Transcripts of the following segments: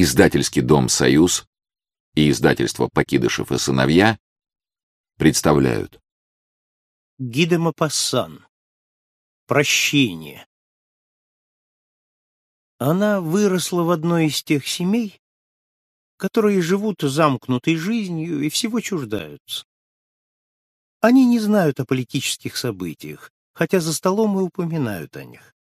Издательский дом «Союз» и издательство «Покидышев и сыновья» представляют. Гиде Мапассан. Прощение. Она выросла в одной из тех семей, которые живут замкнутой жизнью и всего чуждаются. Они не знают о политических событиях, хотя за столом и упоминают о них.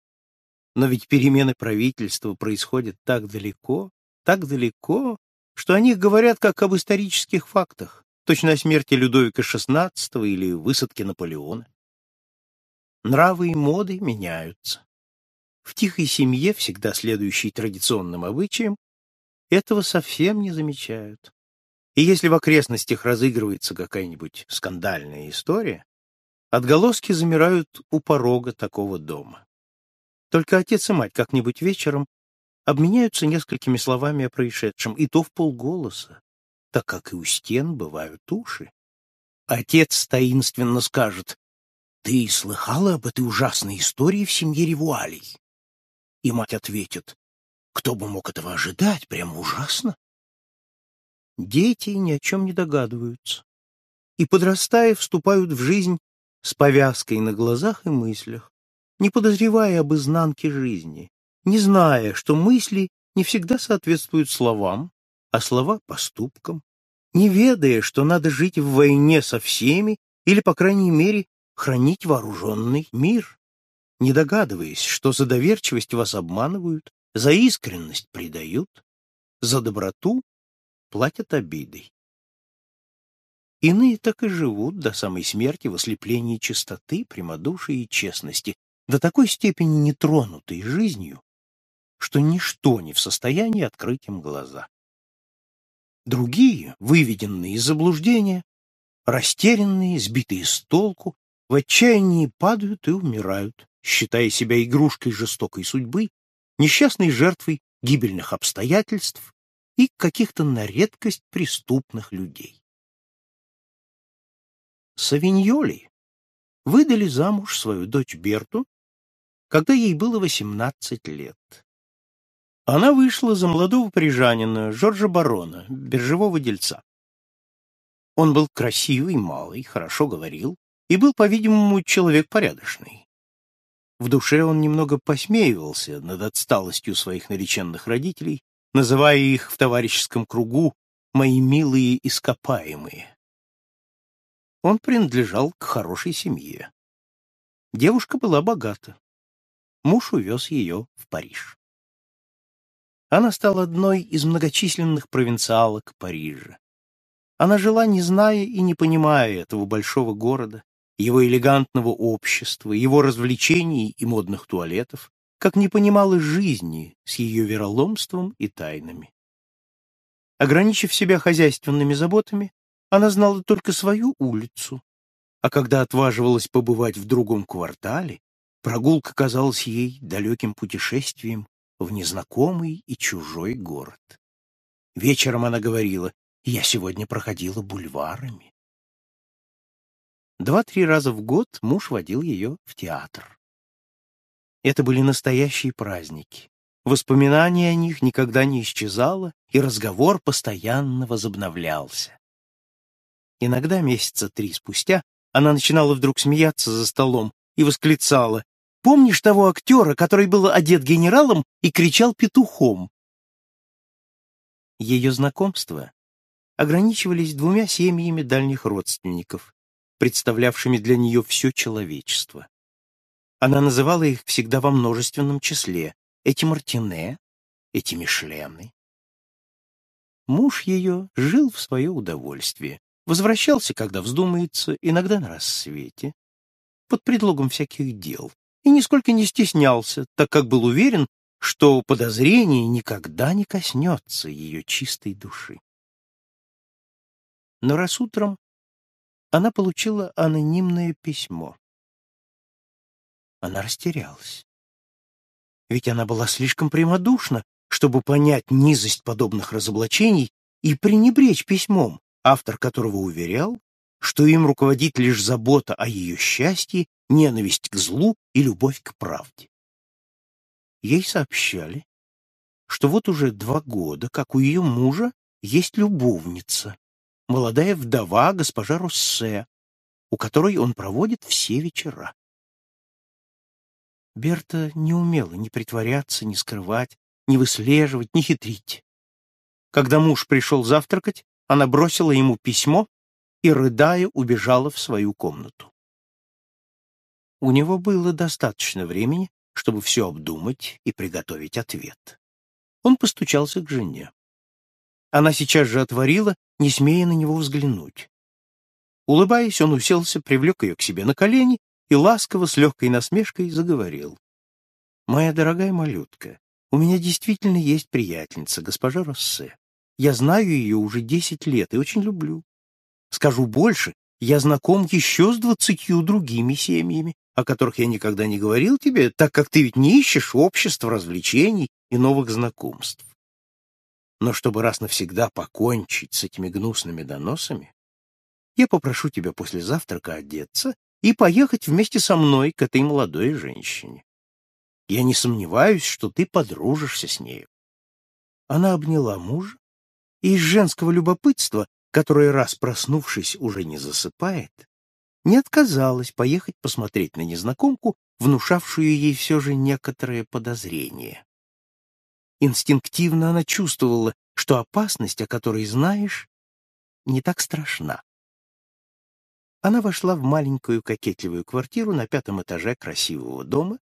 Но ведь перемены правительства происходят так далеко, так далеко, что о них говорят как об исторических фактах, точно о смерти Людовика XVI или высадке Наполеона. Нравы и моды меняются. В тихой семье, всегда следующей традиционным обычаям, этого совсем не замечают. И если в окрестностях разыгрывается какая-нибудь скандальная история, отголоски замирают у порога такого дома. Только отец и мать как-нибудь вечером обменяются несколькими словами о происшедшем, и то в полголоса, так как и у стен бывают уши. Отец таинственно скажет, «Ты слыхала об этой ужасной истории в семье Ревуалей?» И мать ответит, «Кто бы мог этого ожидать? Прямо ужасно!» Дети ни о чем не догадываются и, подрастая, вступают в жизнь с повязкой на глазах и мыслях, не подозревая об изнанке жизни, не зная, что мысли не всегда соответствуют словам, а слова — поступкам, не ведая, что надо жить в войне со всеми или, по крайней мере, хранить вооруженный мир, не догадываясь, что за доверчивость вас обманывают, за искренность предают, за доброту платят обидой. Иные так и живут до самой смерти в ослеплении чистоты, прямодушия и честности, до такой степени нетронутой жизнью, что ничто не в состоянии открыть им глаза. Другие, выведенные из заблуждения, растерянные, сбитые с толку, в отчаянии падают и умирают, считая себя игрушкой жестокой судьбы, несчастной жертвой гибельных обстоятельств и каких-то на редкость преступных людей. Савиньоли выдали замуж свою дочь Берту, когда ей было 18 лет. Она вышла за молодого парижанина Жоржа Барона, биржевого дельца. Он был красивый, малый, хорошо говорил и был, по-видимому, человек порядочный. В душе он немного посмеивался над отсталостью своих нареченных родителей, называя их в товарищеском кругу «мои милые ископаемые». Он принадлежал к хорошей семье. Девушка была богата. Муж увез ее в Париж она стала одной из многочисленных провинциалок Парижа. Она жила, не зная и не понимая этого большого города, его элегантного общества, его развлечений и модных туалетов, как не понимала жизни с ее вероломством и тайнами. Ограничив себя хозяйственными заботами, она знала только свою улицу, а когда отваживалась побывать в другом квартале, прогулка казалась ей далеким путешествием в незнакомый и чужой город. Вечером она говорила, я сегодня проходила бульварами. Два-три раза в год муж водил ее в театр. Это были настоящие праздники. Воспоминание о них никогда не исчезало, и разговор постоянно возобновлялся. Иногда, месяца три спустя, она начинала вдруг смеяться за столом и восклицала Помнишь того актера, который был одет генералом и кричал петухом? Ее знакомства ограничивались двумя семьями дальних родственников, представлявшими для нее все человечество. Она называла их всегда во множественном числе. Эти Мартине, эти Мишлены. Муж ее жил в свое удовольствие, возвращался, когда вздумается, иногда на рассвете, под предлогом всяких дел и нисколько не стеснялся, так как был уверен, что подозрение никогда не коснется ее чистой души. Но раз утром она получила анонимное письмо. Она растерялась. Ведь она была слишком прямодушна, чтобы понять низость подобных разоблачений и пренебречь письмом, автор которого уверял, что им руководит лишь забота о ее счастье ненависть к злу и любовь к правде. Ей сообщали, что вот уже два года, как у ее мужа есть любовница, молодая вдова госпожа Россе, у которой он проводит все вечера. Берта не умела ни притворяться, ни скрывать, ни выслеживать, ни хитрить. Когда муж пришел завтракать, она бросила ему письмо и, рыдая, убежала в свою комнату. У него было достаточно времени, чтобы все обдумать и приготовить ответ. Он постучался к жене. Она сейчас же отворила, не смея на него взглянуть. Улыбаясь, он уселся, привлек ее к себе на колени и ласково, с легкой насмешкой, заговорил. «Моя дорогая малютка, у меня действительно есть приятельница, госпожа Россе. Я знаю ее уже десять лет и очень люблю. Скажу больше, я знаком еще с двадцатью другими семьями, о которых я никогда не говорил тебе, так как ты ведь не ищешь общества, развлечений и новых знакомств. Но чтобы раз навсегда покончить с этими гнусными доносами, я попрошу тебя после завтрака одеться и поехать вместе со мной к этой молодой женщине. Я не сомневаюсь, что ты подружишься с нею. Она обняла мужа, и из женского любопытства которая, раз проснувшись, уже не засыпает, не отказалась поехать посмотреть на незнакомку, внушавшую ей все же некоторое подозрение. Инстинктивно она чувствовала, что опасность, о которой знаешь, не так страшна. Она вошла в маленькую кокетливую квартиру на пятом этаже красивого дома,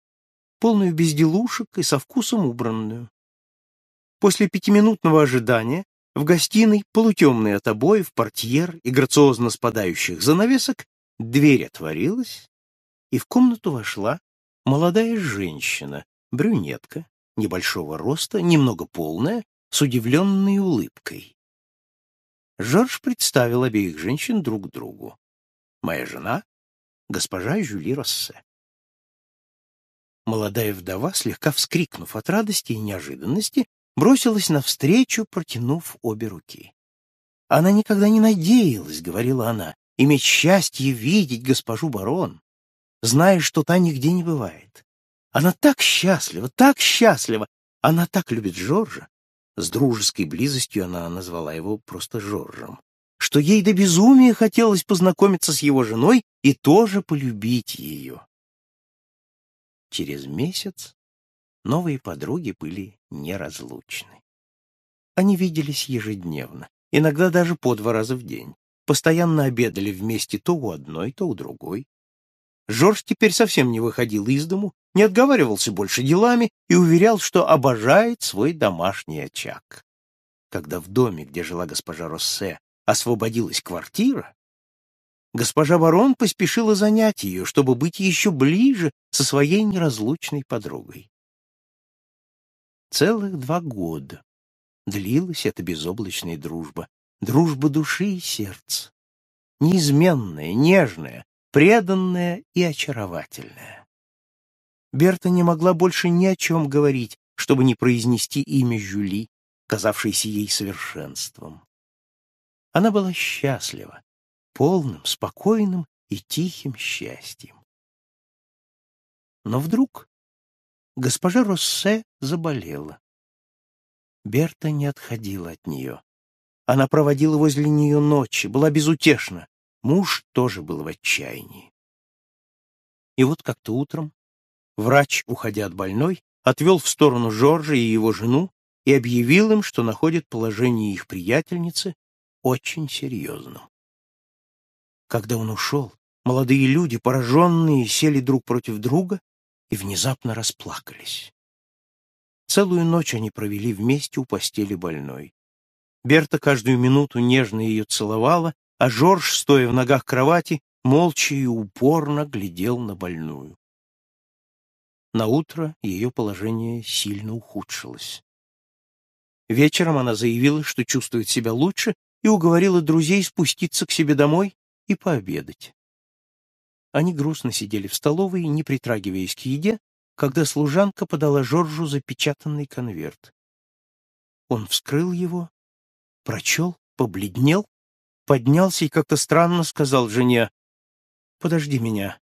полную безделушек и со вкусом убранную. После пятиминутного ожидания в гостиной, полутемный от обоев, портьер и грациозно спадающих занавесок, дверь отворилась, и в комнату вошла молодая женщина, брюнетка, небольшого роста, немного полная, с удивленной улыбкой. Жорж представил обеих женщин друг другу. «Моя жена — госпожа Жюли Россе». Молодая вдова, слегка вскрикнув от радости и неожиданности, бросилась навстречу, протянув обе руки. Она никогда не надеялась, — говорила она, — иметь счастье видеть госпожу барон, зная, что та нигде не бывает. Она так счастлива, так счастлива! Она так любит Жоржа. С дружеской близостью она назвала его просто Жоржем, что ей до безумия хотелось познакомиться с его женой и тоже полюбить ее. Через месяц новые подруги были неразлучны. Они виделись ежедневно, иногда даже по два раза в день, постоянно обедали вместе то у одной, то у другой. Жорж теперь совсем не выходил из дому, не отговаривался больше делами и уверял, что обожает свой домашний очаг. Когда в доме, где жила госпожа Россе, освободилась квартира, госпожа барон поспешила занять ее, чтобы быть еще ближе со своей неразлучной подругой. Целых два года длилась эта безоблачная дружба, дружба души и сердца, неизменная, нежная, преданная и очаровательная. Берта не могла больше ни о чем говорить, чтобы не произнести имя Жюли, казавшееся ей совершенством. Она была счастлива, полным, спокойным и тихим счастьем. Но вдруг Госпожа Россе заболела. Берта не отходила от нее. Она проводила возле нее ночи, была безутешна. Муж тоже был в отчаянии. И вот как-то утром врач, уходя от больной, отвел в сторону Жоржа и его жену и объявил им, что находит положение их приятельницы очень серьезным. Когда он ушел, молодые люди, пораженные, сели друг против друга и внезапно расплакались. Целую ночь они провели вместе у постели больной. Берта каждую минуту нежно ее целовала, а Жорж, стоя в ногах кровати, молча и упорно глядел на больную. На утро ее положение сильно ухудшилось. Вечером она заявила, что чувствует себя лучше, и уговорила друзей спуститься к себе домой и пообедать. Они грустно сидели в столовой, не притрагиваясь к еде, когда служанка подала Жоржу запечатанный конверт. Он вскрыл его, прочел, побледнел, поднялся и как-то странно сказал жене, «Подожди меня.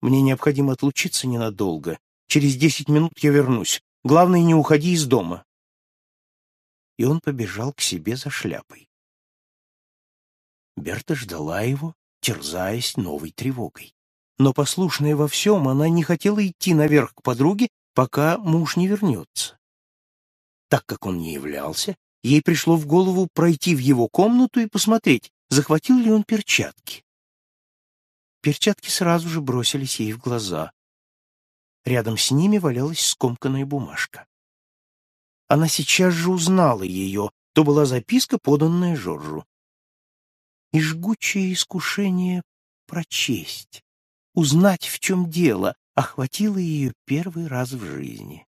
Мне необходимо отлучиться ненадолго. Через десять минут я вернусь. Главное, не уходи из дома». и он побежал к себе за шляпой. Берта ждала его, терзаясь новой тревогой. Но, послушная во всем, она не хотела идти наверх к подруге, пока муж не вернется. Так как он не являлся, ей пришло в голову пройти в его комнату и посмотреть, захватил ли он перчатки. Перчатки сразу же бросились ей в глаза. Рядом с ними валялась скомканная бумажка. Она сейчас же узнала ее, то была записка, поданная Жоржу. И жгучее искушение прочесть, узнать, в чем дело, охватило ее первый раз в жизни.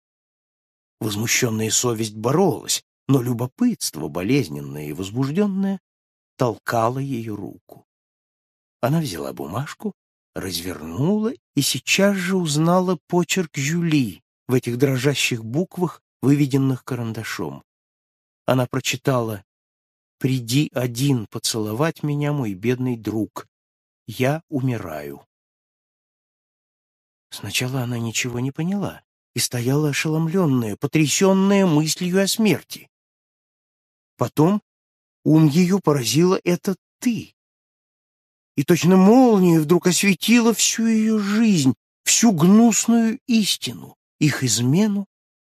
Возмущенная совесть боролась, но любопытство, болезненное и возбужденное, толкало ее руку. Она взяла бумажку, развернула и сейчас же узнала почерк Жюли в этих дрожащих буквах, выведенных карандашом. Она прочитала «Приди один поцеловать меня, мой бедный друг. Я умираю». Сначала она ничего не поняла и стояла ошеломленная, потрясенная мыслью о смерти. Потом ум ее поразило это «ты». И точно молния вдруг осветила всю ее жизнь, всю гнусную истину, их измену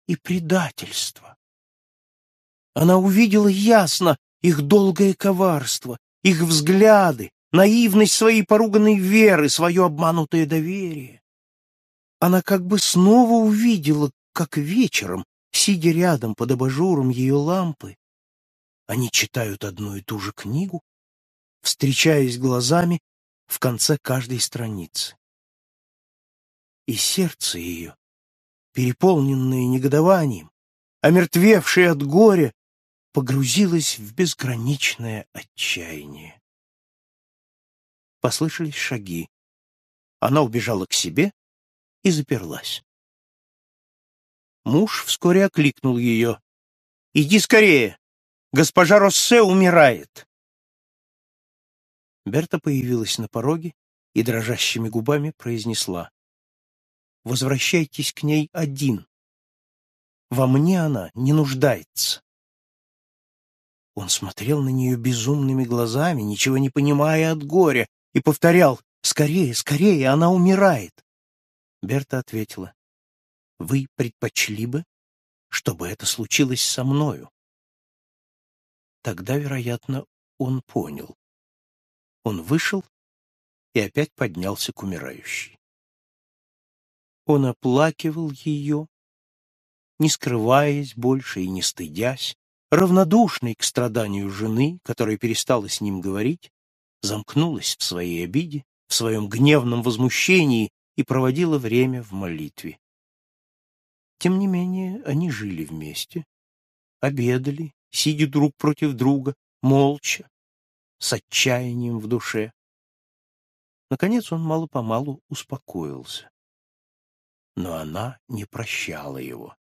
и предательство. Она увидела ясно их долгое коварство, их взгляды, наивность своей поруганной веры, свое обманутое доверие. Она как бы снова увидела, как вечером, сидя рядом под абажуром ее лампы, они читают одну и ту же книгу, встречаясь глазами в конце каждой страницы. И сердце ее переполненное негодованием, омертвевшее от горя, погрузилось в безграничное отчаяние. Послышались шаги. Она убежала к себе и заперлась. Муж вскоре окликнул ее. «Иди скорее! Госпожа Россе умирает!» Берта появилась на пороге и дрожащими губами произнесла возвращайтесь к ней один. Во мне она не нуждается. Он смотрел на нее безумными глазами, ничего не понимая от горя, и повторял «Скорее, скорее, она умирает!» Берта ответила «Вы предпочли бы, чтобы это случилось со мною?» Тогда, вероятно, он понял. Он вышел и опять поднялся к умирающей. Он оплакивал ее, не скрываясь больше и не стыдясь, равнодушный к страданию жены, которая перестала с ним говорить, замкнулась в своей обиде, в своем гневном возмущении и проводила время в молитве. Тем не менее, они жили вместе, обедали, сидя друг против друга, молча, с отчаянием в душе. Наконец он мало-помалу успокоился но она не прощала его.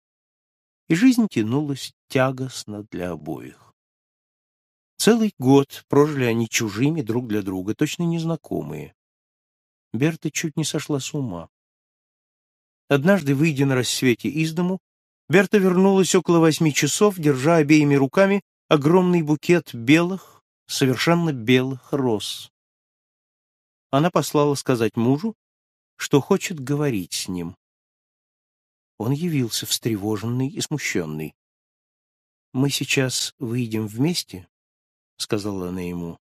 И жизнь тянулась тягостно для обоих. Целый год прожили они чужими друг для друга, точно незнакомые. Берта чуть не сошла с ума. Однажды, выйдя на рассвете из дому, Берта вернулась около восьми часов, держа обеими руками огромный букет белых, совершенно белых роз. Она послала сказать мужу, что хочет говорить с ним. Он явился встревоженный и смущенный. «Мы сейчас выйдем вместе», — сказала она ему.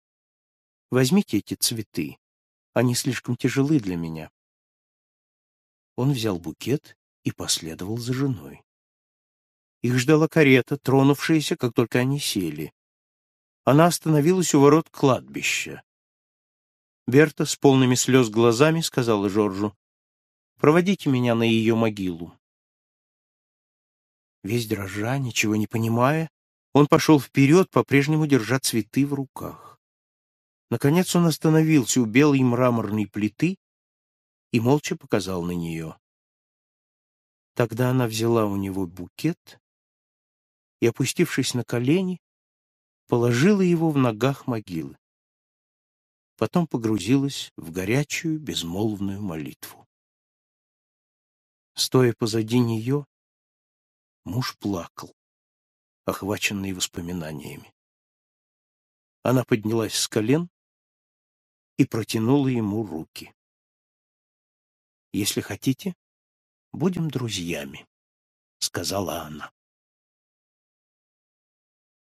«Возьмите эти цветы. Они слишком тяжелы для меня». Он взял букет и последовал за женой. Их ждала карета, тронувшаяся, как только они сели. Она остановилась у ворот кладбища. Берта с полными слез глазами сказала Жоржу, «Проводите меня на ее могилу». Весь дрожа, ничего не понимая, он пошел вперед, по-прежнему держа цветы в руках. Наконец он остановился у белой мраморной плиты и молча показал на нее. Тогда она взяла у него букет и, опустившись на колени, положила его в ногах могилы. Потом погрузилась в горячую, безмолвную молитву. Стоя позади нее, Муж плакал. охваченный воспоминаниями. Она поднялась с колен и протянула ему руки. «Если хотите, будем друзьями», — сказала она.